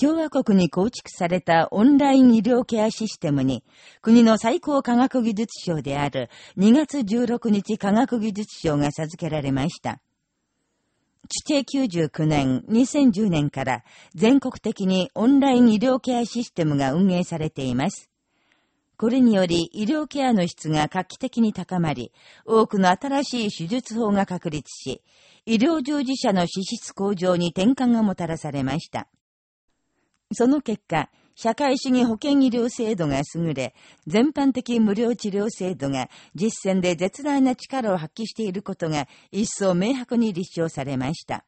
共和国に構築されたオンライン医療ケアシステムに、国の最高科学技術賞である2月16日科学技術賞が授けられました。地底99年、2010年から全国的にオンライン医療ケアシステムが運営されています。これにより医療ケアの質が画期的に高まり、多くの新しい手術法が確立し、医療従事者の資質向上に転換がもたらされました。その結果、社会主義保険医療制度が優れ、全般的無料治療制度が実践で絶大な力を発揮していることが一層明白に立証されました。